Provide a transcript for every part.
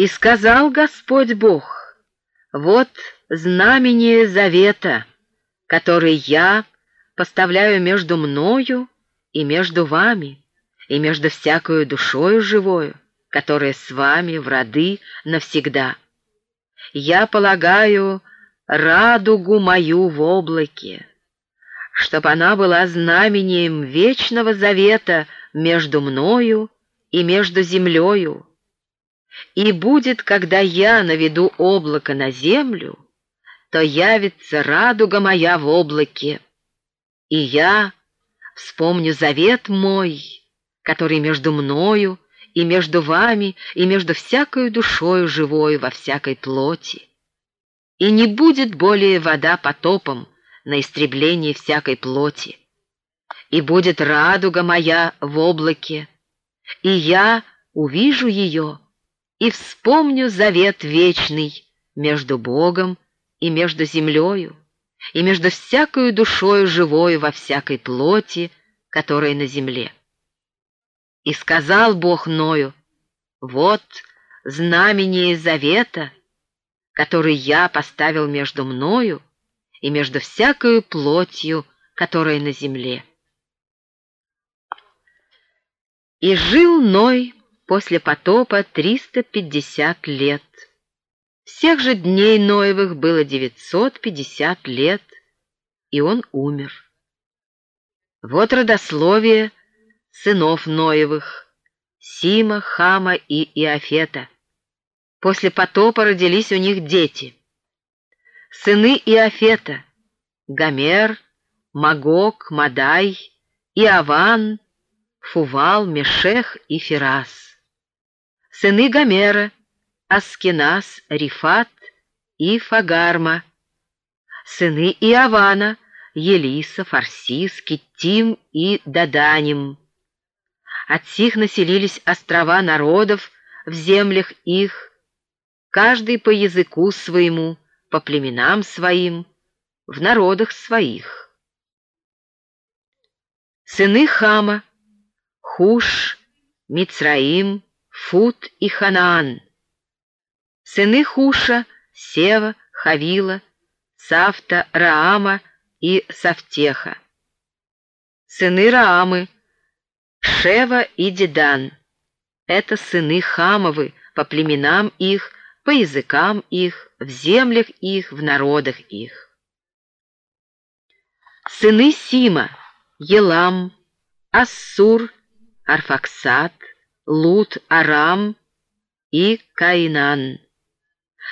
И сказал Господь Бог, вот знамение завета, который я поставляю между мною и между вами, и между всякою душою живою, которая с вами в роды навсегда. Я полагаю радугу мою в облаке, чтоб она была знамением вечного завета между мною и между землею. И будет, когда я наведу облако на землю, то явится радуга моя в облаке, и я вспомню завет мой, который между мною и между вами, и между всякою душою живой во всякой плоти. И не будет более вода потопом на истребление всякой плоти. И будет радуга моя в облаке, и я увижу ее, и вспомню завет вечный между Богом и между землею, и между всякою душою живой во всякой плоти, которая на земле. И сказал Бог Ною, вот знамение завета, который я поставил между мною и между всякою плотью, которая на земле. И жил Ной после потопа 350 лет. Всех же дней Ноевых было 950 лет, и он умер. Вот родословие сынов Ноевых, Сима, Хама и Иофета. После потопа родились у них дети. Сыны Иофета — Гомер, Магог, Мадай, Иован, Фувал, Мешех и Ферас. Сыны Гомера — Аскинас, Рифат и Фагарма. Сыны Иована — Елиса, Фарсис, Киттим и Даданим. От сих населились острова народов в землях их, каждый по языку своему, по племенам своим, в народах своих. Сыны Хама — Хуш, Мицраим, Фут и Ханаан. Сыны Хуша — Сева, Хавила, Сафта, Раама и Савтеха. Сыны Раамы — Шева и Дедан. Это сыны Хамовы по племенам их, по языкам их, в землях их, в народах их. Сыны Сима — Елам, Ассур, Арфаксат, Лут, Арам и Каинан.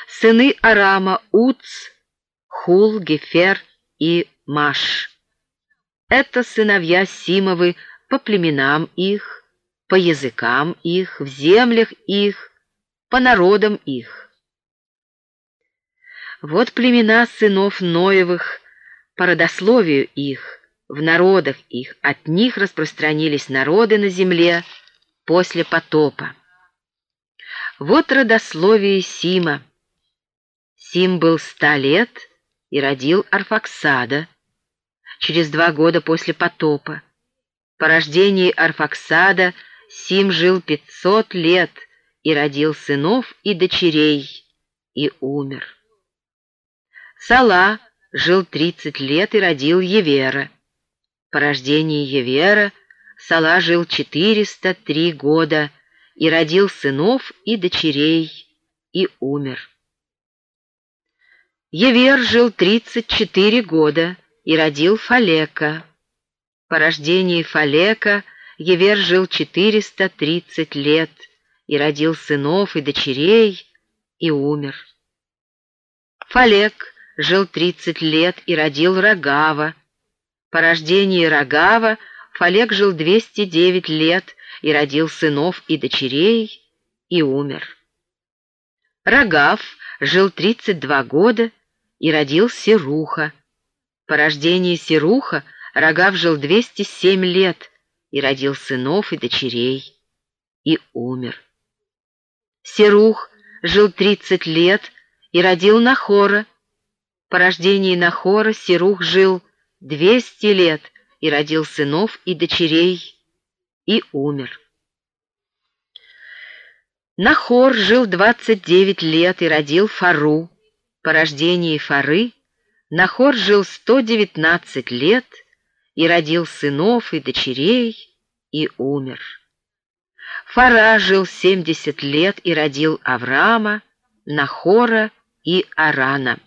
Сыны Арама — Уц, Хул, Гефер и Маш. Это сыновья Симовы по племенам их, по языкам их, в землях их, по народам их. Вот племена сынов Ноевых, по родословию их, в народах их, от них распространились народы на земле после потопа. Вот родословие Сима. Сим был ста лет и родил Арфаксада, через два года после потопа. По рождении Арфаксада Сим жил пятьсот лет и родил сынов и дочерей, и умер. Сала жил тридцать лет и родил Евера. По рождении Евера Сала жил четыреста три года и родил сынов и дочерей, и умер. Евер жил тридцать четыре года и родил Фалека. По рождении Фалека Евер жил 430 лет и родил сынов и дочерей и умер. Фалек жил 30 лет и родил Рогава. По рождении Рогава Фалек жил 209 лет и родил сынов и дочерей и умер. Рогав жил 32 года и родил Серуха. По рождении Серуха Рогав жил 207 лет и родил сынов и дочерей, и умер. Серух жил 30 лет и родил Нахора. По рождении Нахора Серух жил 200 лет и родил сынов и дочерей, и умер. Нахор жил 29 лет и родил Фару. По рождении Фары Нахор жил 119 лет и родил сынов и дочерей и умер. Фара жил 70 лет и родил Авраама, Нахора и Арана.